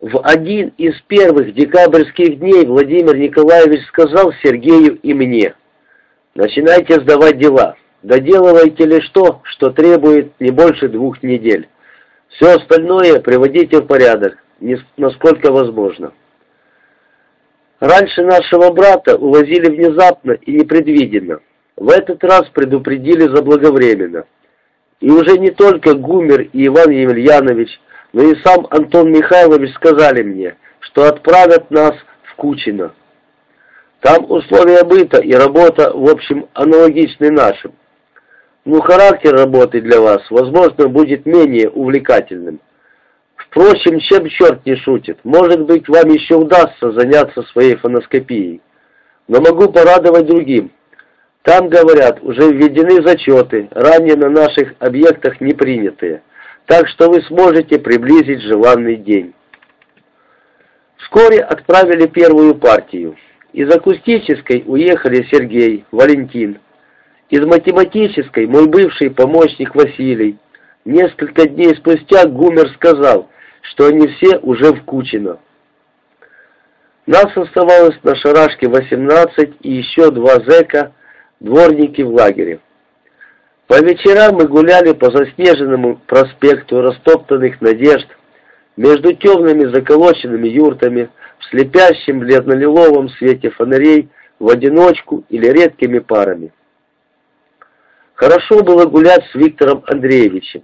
В один из первых декабрьских дней Владимир Николаевич сказал Сергею и мне, «Начинайте сдавать дела, доделывайте лишь то, что требует не больше двух недель. Все остальное приводите в порядок, насколько возможно». Раньше нашего брата увозили внезапно и непредвиденно. В этот раз предупредили заблаговременно. И уже не только Гумер и Иван Емельянович, но и сам Антон Михайлович сказали мне, что отправят нас в Кучино. Там условия быта и работа, в общем, аналогичны нашим. Но характер работы для вас, возможно, будет менее увлекательным. Впрочем, чем черт не шутит, может быть, вам еще удастся заняться своей фоноскопией. Но могу порадовать другим. Там, говорят, уже введены зачеты, ранее на наших объектах не принятые так что вы сможете приблизить желанный день. Вскоре отправили первую партию. Из акустической уехали Сергей, Валентин. Из математической мой бывший помощник Василий. Несколько дней спустя Гумер сказал, что они все уже в Кучино. Нас оставалось на шарашке 18 и еще два зэка, дворники в лагере. По вечерам мы гуляли по заснеженному проспекту растоптанных надежд, между темными заколоченными юртами, в слепящем бледно-лиловом свете фонарей, в одиночку или редкими парами. Хорошо было гулять с Виктором Андреевичем.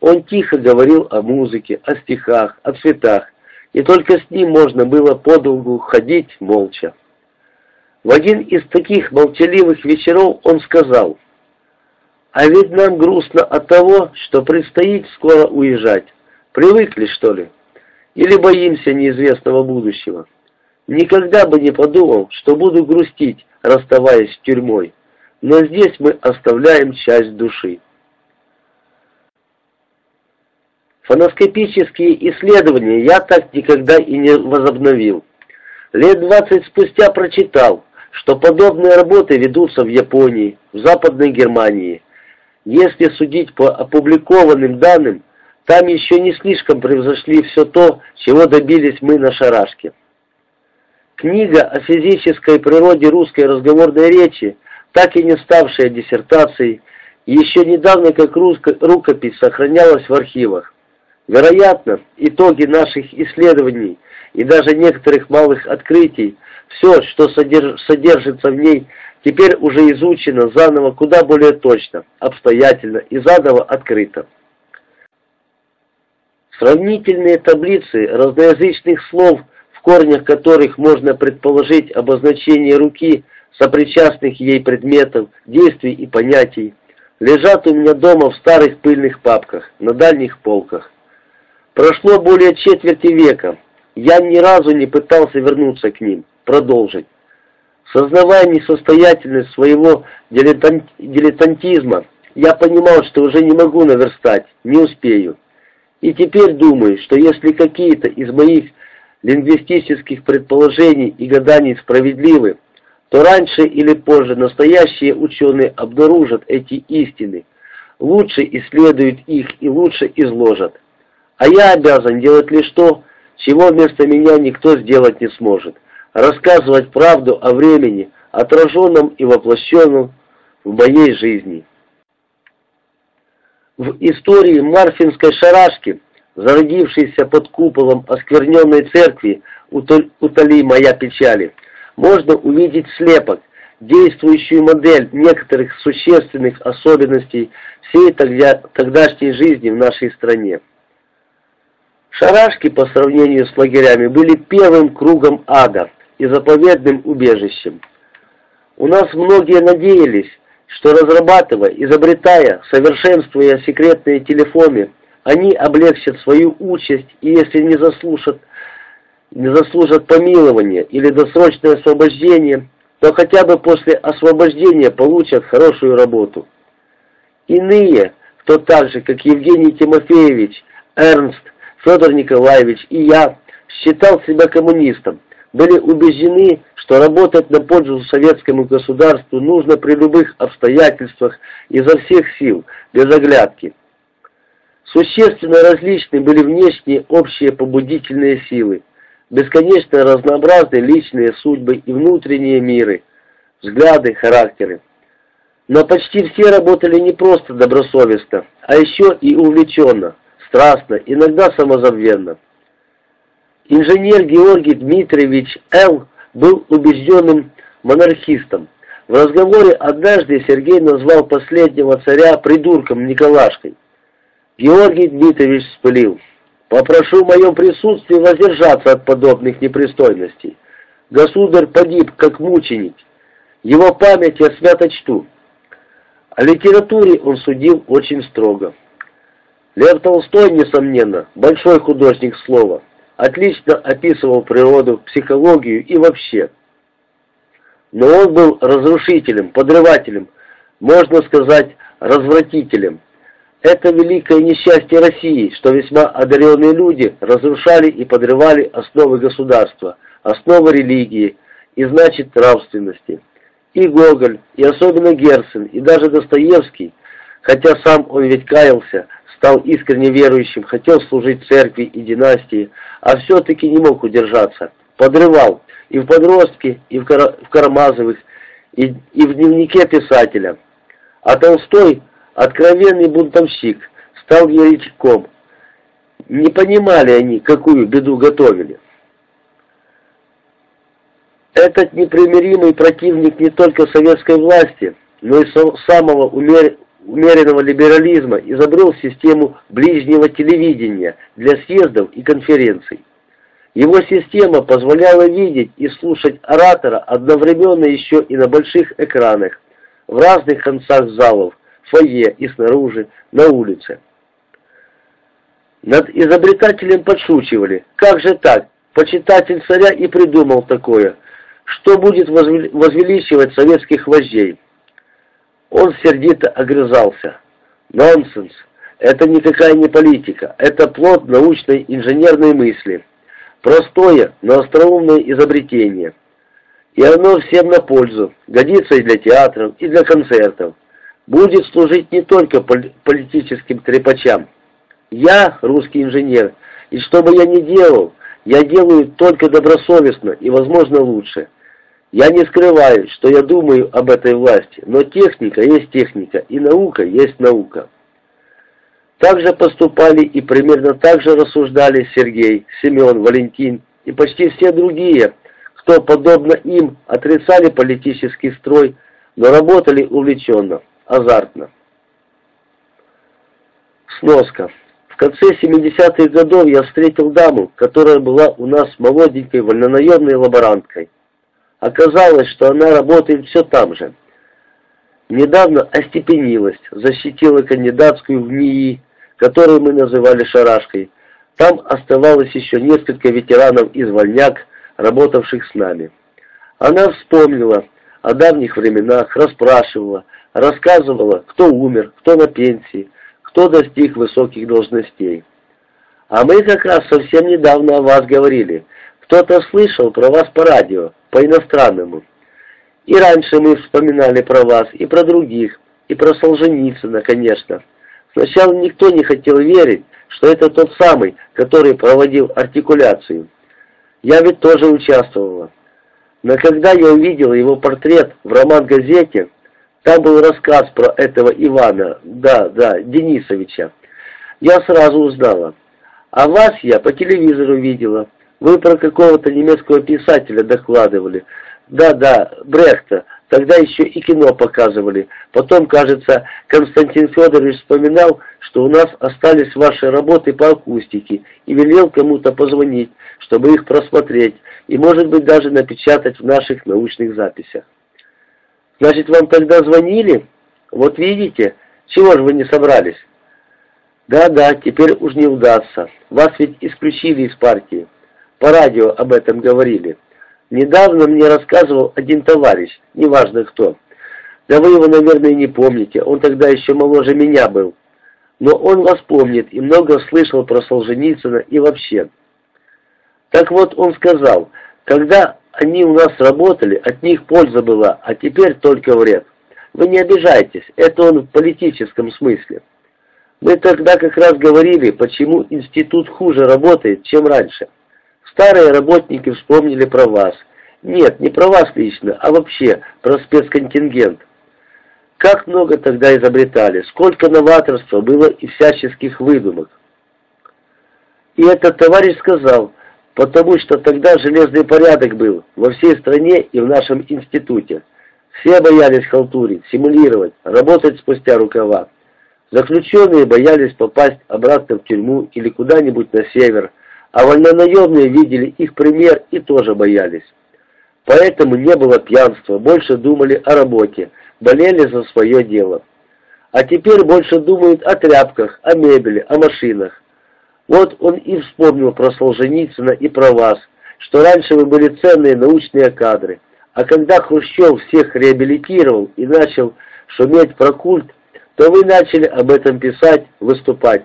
Он тихо говорил о музыке, о стихах, о цветах, и только с ним можно было подолгу ходить молча. В один из таких молчаливых вечеров он сказал – а ведь нам грустно от того, что предстоит скоро уезжать. Привыкли, что ли? Или боимся неизвестного будущего? Никогда бы не подумал, что буду грустить, расставаясь с тюрьмой. Но здесь мы оставляем часть души. Фоноскопические исследования я так никогда и не возобновил. Лет двадцать спустя прочитал, что подобные работы ведутся в Японии, в Западной Германии, если судить по опубликованным данным, там еще не слишком превзошли все то, чего добились мы на шарашке. Книга о физической природе русской разговорной речи, так и не ставшая диссертацией, еще недавно как рукопись сохранялась в архивах. Вероятно, итоги наших исследований и даже некоторых малых открытий, все, что содержится в ней, теперь уже изучено заново куда более точно, обстоятельно и заново открыто. Сравнительные таблицы разноязычных слов, в корнях которых можно предположить обозначение руки, сопричастных ей предметов, действий и понятий, лежат у меня дома в старых пыльных папках, на дальних полках. Прошло более четверти века, я ни разу не пытался вернуться к ним, продолжить. Сознавая несостоятельность своего дилетантизма, я понимал, что уже не могу наверстать, не успею. И теперь думаю, что если какие-то из моих лингвистических предположений и гаданий справедливы, то раньше или позже настоящие ученые обнаружат эти истины, лучше исследуют их и лучше изложат. А я обязан делать лишь то, чего вместо меня никто сделать не сможет рассказывать правду о времени, отраженном и воплощенном в моей жизни. В истории Марфинской шарашки, зародившейся под куполом оскверненной церкви «Утоли моя печали», можно увидеть слепок, действующую модель некоторых существенных особенностей всей тогда, тогдашней жизни в нашей стране. Шарашки по сравнению с лагерями были первым кругом ада – и заповедным убежищем. У нас многие надеялись, что разрабатывая, изобретая, совершенствуя секретные телефоны, они облегчат свою участь и если не заслужат, не заслужат помилования или досрочное освобождение, то хотя бы после освобождения получат хорошую работу. Иные, кто так же, как Евгений Тимофеевич, Эрнст, Федор Николаевич и я, считал себя коммунистом, были убеждены, что работать на пользу советскому государству нужно при любых обстоятельствах изо всех сил, без оглядки. Существенно различны были внешние общие побудительные силы, бесконечно разнообразны личные судьбы и внутренние миры, взгляды, характеры. Но почти все работали не просто добросовестно, а еще и увлеченно, страстно, иногда самозабвенно. Инженер Георгий Дмитриевич Л. был убежденным монархистом. В разговоре однажды Сергей назвал последнего царя придурком Николашкой. Георгий Дмитриевич вспылил. «Попрошу в моем присутствии воздержаться от подобных непристойностей. Государь погиб, как мученик. Его память я свято чту». О литературе он судил очень строго. Лев Толстой, несомненно, большой художник слова, отлично описывал природу, психологию и вообще. Но он был разрушителем, подрывателем, можно сказать, развратителем. Это великое несчастье России, что весьма одаренные люди разрушали и подрывали основы государства, основы религии и, значит, нравственности. И Гоголь, и особенно Герцен, и даже Достоевский, хотя сам он ведь каялся, стал искренне верующим, хотел служить церкви и династии, а все-таки не мог удержаться, подрывал и в подростке, и в, Кар Карамазовых, и, и в дневнике писателя. А Толстой Откровенный бунтовщик стал еретиком. Не понимали они, какую беду готовили. Этот непримиримый противник не только советской власти, но и самого умер... умеренного либерализма изобрел систему ближнего телевидения для съездов и конференций. Его система позволяла видеть и слушать оратора одновременно еще и на больших экранах, в разных концах залов, фойе и снаружи, на улице. Над изобретателем подшучивали. Как же так? Почитатель царя и придумал такое. Что будет возвеличивать советских вождей? Он сердито огрызался. Нонсенс. Это никакая не политика. Это плод научной инженерной мысли. Простое, но остроумное изобретение. И оно всем на пользу. Годится и для театров, и для концертов будет служить не только политическим трепачам. Я русский инженер, и что бы я ни делал, я делаю только добросовестно и, возможно, лучше. Я не скрываю, что я думаю об этой власти, но техника есть техника, и наука есть наука. Так же поступали и примерно так же рассуждали Сергей, Семен, Валентин и почти все другие, кто, подобно им, отрицали политический строй, но работали увлеченно азартно. Сноска. В конце 70-х годов я встретил даму, которая была у нас молоденькой вольнонаемной лаборанткой. Оказалось, что она работает все там же. Недавно остепенилась, защитила кандидатскую в НИИ, которую мы называли «шарашкой». Там оставалось еще несколько ветеранов из вольняк, работавших с нами. Она вспомнила о давних временах, расспрашивала, рассказывала, кто умер, кто на пенсии, кто достиг высоких должностей. А мы как раз совсем недавно о вас говорили. Кто-то слышал про вас по радио, по-иностранному. И раньше мы вспоминали про вас, и про других, и про Солженицына, конечно. Сначала никто не хотел верить, что это тот самый, который проводил артикуляцию. Я ведь тоже участвовала. Но когда я увидел его портрет в роман-газете, там был рассказ про этого Ивана, да, да, Денисовича. Я сразу узнала. А вас я по телевизору видела. Вы про какого-то немецкого писателя докладывали. Да-да, Брехта. Тогда еще и кино показывали. Потом, кажется, Константин Федорович вспоминал, что у нас остались ваши работы по акустике и велел кому-то позвонить, чтобы их просмотреть и, может быть, даже напечатать в наших научных записях. Значит, вам тогда звонили? Вот видите, чего же вы не собрались? Да-да, теперь уж не удастся. Вас ведь исключили из партии. По радио об этом говорили. Недавно мне рассказывал один товарищ, неважно кто. Да вы его, наверное, не помните, он тогда еще моложе меня был. Но он вас помнит и много слышал про Солженицына и вообще. Так вот, он сказал, когда они у нас работали, от них польза была, а теперь только вред. Вы не обижайтесь, это он в политическом смысле. Мы тогда как раз говорили, почему институт хуже работает, чем раньше. Старые работники вспомнили про вас. Нет, не про вас лично, а вообще про спецконтингент. Как много тогда изобретали, сколько новаторства было и всяческих выдумок. И этот товарищ сказал, потому что тогда железный порядок был во всей стране и в нашем институте. Все боялись халтурить, симулировать, работать спустя рукава. Заключенные боялись попасть обратно в тюрьму или куда-нибудь на север, а вольнонаемные видели их пример и тоже боялись. Поэтому не было пьянства, больше думали о работе, болели за свое дело. А теперь больше думают о тряпках, о мебели, о машинах. Вот он и вспомнил про Солженицына и про вас, что раньше вы были ценные научные кадры, а когда Хрущев всех реабилитировал и начал шуметь про культ, то вы начали об этом писать, выступать.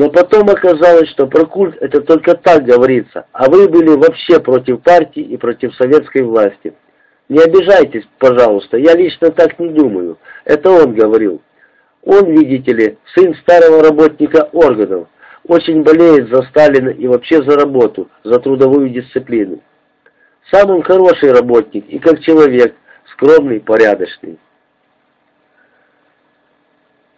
Но потом оказалось, что про культ это только так говорится, а вы были вообще против партии и против советской власти. Не обижайтесь, пожалуйста, я лично так не думаю. Это он говорил. Он, видите ли, сын старого работника органов, очень болеет за Сталина и вообще за работу, за трудовую дисциплину. Сам он хороший работник и как человек, скромный, порядочный.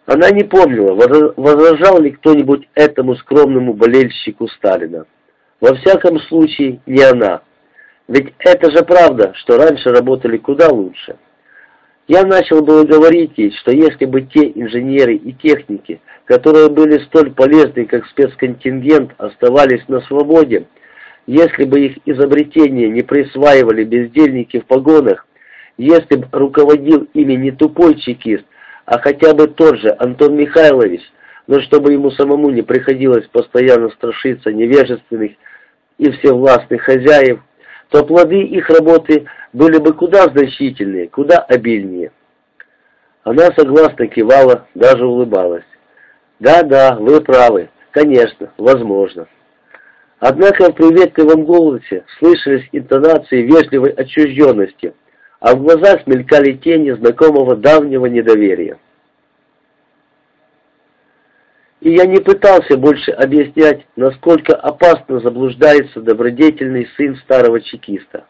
Она не помнила, возражал ли кто-нибудь этому скромному болельщику Сталина. Во всяком случае, не она. Ведь это же правда, что раньше работали куда лучше. Я начал было говорить ей, что если бы те инженеры и техники, которые были столь полезны, как спецконтингент, оставались на свободе, если бы их изобретения не присваивали бездельники в погонах, если бы руководил ими не тупой чекист, а хотя бы тот же Антон Михайлович, но чтобы ему самому не приходилось постоянно страшиться невежественных и всевластных хозяев, то плоды их работы были бы куда значительнее, куда обильнее. Она согласно кивала, даже улыбалась. «Да-да, вы правы. Конечно, возможно». Однако в приветливом голосе слышались интонации вежливой отчужденности, а в глазах мелькали тени знакомого давнего недоверия. И я не пытался больше объяснять, насколько опасно заблуждается добродетельный сын старого чекиста.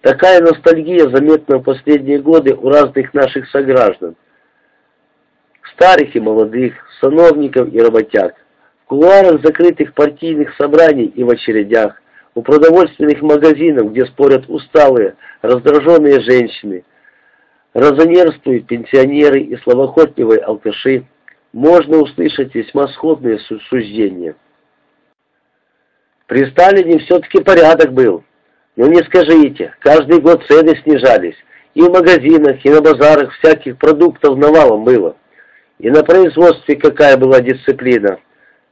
Такая ностальгия заметна в последние годы у разных наших сограждан, старых и молодых, сановников и работяг, в кулуарах закрытых партийных собраний и в очередях, у продовольственных магазинов, где спорят усталые, раздраженные женщины, разонерствуют пенсионеры и словоохотливые алкаши, можно услышать весьма сходные суждения. При Сталине все-таки порядок был. Но не скажите, каждый год цены снижались. И в магазинах, и на базарах всяких продуктов навалом было. И на производстве какая была дисциплина.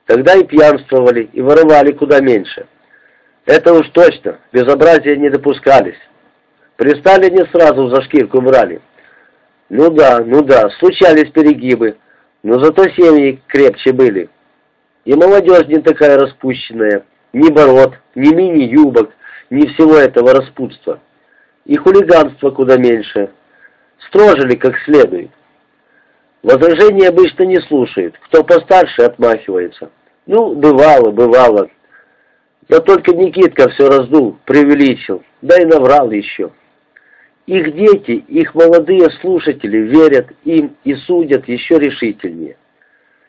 Тогда и пьянствовали, и воровали куда меньше. Это уж точно, безобразия не допускались. При Сталине сразу за шкирку брали. Ну да, ну да, случались перегибы. Но зато семьи крепче были. И молодежь не такая распущенная, ни бород, ни мини-юбок, ни всего этого распутства. И хулиганство куда меньше. Строжили как следует. Возражения обычно не слушают, кто постарше отмахивается. Ну, бывало, бывало. Но только Никитка все раздул, преувеличил, да и наврал еще. Их дети, их молодые слушатели верят им и судят еще решительнее.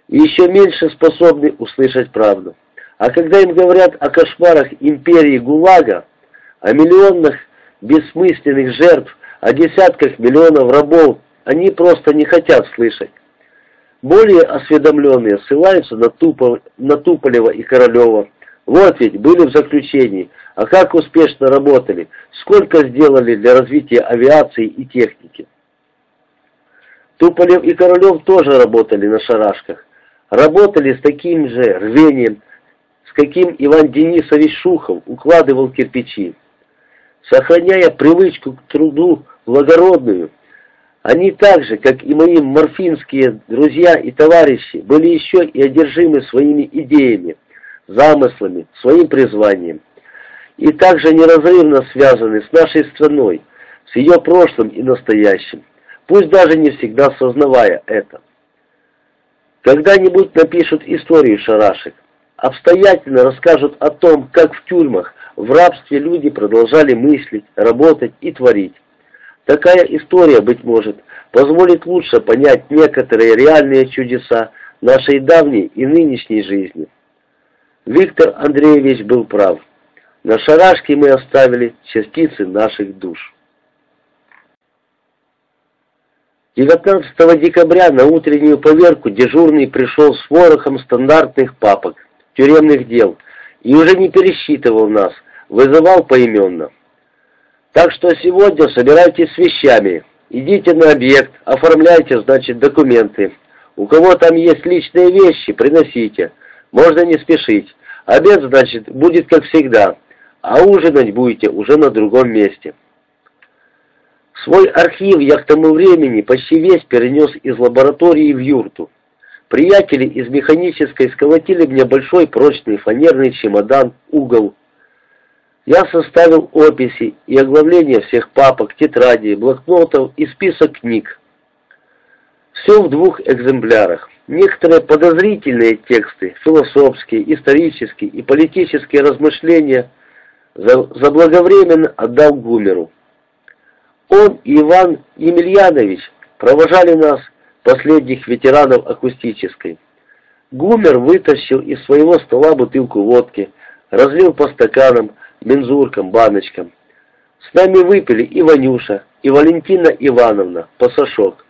И еще меньше способны услышать правду. А когда им говорят о кошмарах империи ГУЛАГа, о миллионных бессмысленных жертв, о десятках миллионов рабов, они просто не хотят слышать. Более осведомленные ссылаются на, на Туполева и Королева. Вот ведь были в заключении, а как успешно работали, сколько сделали для развития авиации и техники. Туполев и Королев тоже работали на шарашках. Работали с таким же рвением, с каким Иван Денисович Шухов укладывал кирпичи. Сохраняя привычку к труду благородную, они так же, как и мои морфинские друзья и товарищи, были еще и одержимы своими идеями, замыслами, своим призванием и также неразрывно связаны с нашей страной, с ее прошлым и настоящим, пусть даже не всегда сознавая это. Когда-нибудь напишут историю шарашек. Обстоятельно расскажут о том, как в тюрьмах, в рабстве люди продолжали мыслить, работать и творить. Такая история, быть может, позволит лучше понять некоторые реальные чудеса нашей давней и нынешней жизни. Виктор Андреевич был прав. На шарашке мы оставили частицы наших душ. 19 декабря на утреннюю поверку дежурный пришел с ворохом стандартных папок, тюремных дел, и уже не пересчитывал нас, вызывал поименно. Так что сегодня собирайтесь с вещами, идите на объект, оформляйте, значит, документы. У кого там есть личные вещи, приносите. Можно не спешить. Обед, значит, будет как всегда, а ужинать будете уже на другом месте. Свой архив я к тому времени почти весь перенес из лаборатории в юрту. Приятели из механической сколотили мне большой прочный фанерный чемодан, угол. Я составил описи и оглавление всех папок, тетрадей, блокнотов и список книг. Все в двух экземплярах. Некоторые подозрительные тексты, философские, исторические и политические размышления заблаговременно отдал Гумеру. Он и Иван Емельянович провожали нас, последних ветеранов акустической. Гумер вытащил из своего стола бутылку водки, разлил по стаканам, мензуркам, баночкам. С нами выпили и Ванюша, и Валентина Ивановна, пасашок,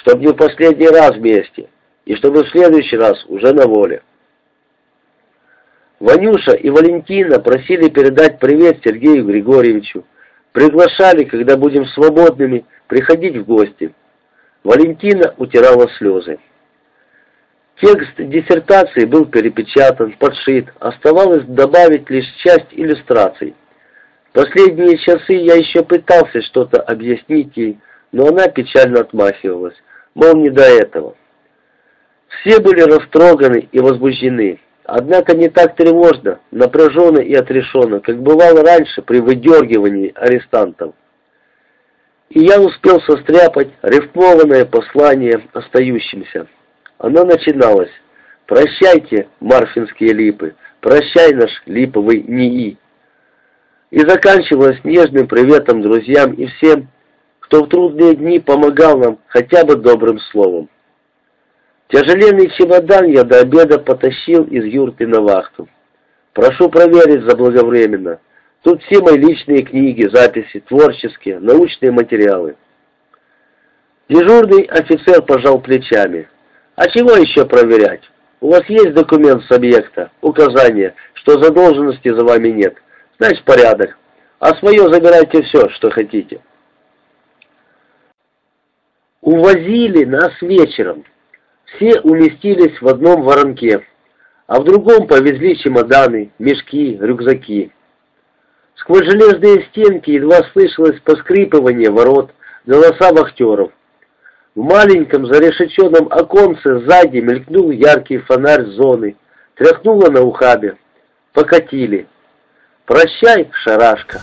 чтобы не в последний раз вместе, и чтобы в следующий раз уже на воле. Ванюша и Валентина просили передать привет Сергею Григорьевичу, Приглашали, когда будем свободными, приходить в гости. Валентина утирала слезы. Текст диссертации был перепечатан, подшит, оставалось добавить лишь часть иллюстраций. Последние часы я еще пытался что-то объяснить ей, но она печально отмахивалась, мол, не до этого. Все были растроганы и возбуждены. Однако не так тревожно, напряженно и отрешенно, как бывало раньше при выдергивании арестантов. И я успел состряпать рифмованное послание остающимся. Оно начиналось «Прощайте, марфинские липы, прощай наш липовый НИИ». И заканчивалось нежным приветом друзьям и всем, кто в трудные дни помогал нам хотя бы добрым словом. Тяжеленный чемодан я до обеда потащил из юрты на вахту. Прошу проверить заблаговременно. Тут все мои личные книги, записи, творческие, научные материалы. Дежурный офицер пожал плечами. А чего еще проверять? У вас есть документ с объекта, указание, что задолженности за вами нет. Значит, порядок. А свое забирайте все, что хотите. Увозили нас вечером. Все уместились в одном воронке, а в другом повезли чемоданы, мешки, рюкзаки. Сквозь железные стенки едва слышалось поскрипывание ворот, голоса вахтеров. В маленьком зарешеченном оконце сзади мелькнул яркий фонарь зоны, тряхнуло на ухабе. Покатили. «Прощай, шарашка!»